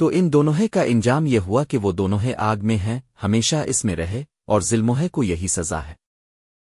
تو ان دونوں کا انجام یہ ہوا کہ وہ دونوں آگ میں ہیں، ہمیشہ اس میں رہے اور ظلموہے کو یہی سزا ہے۔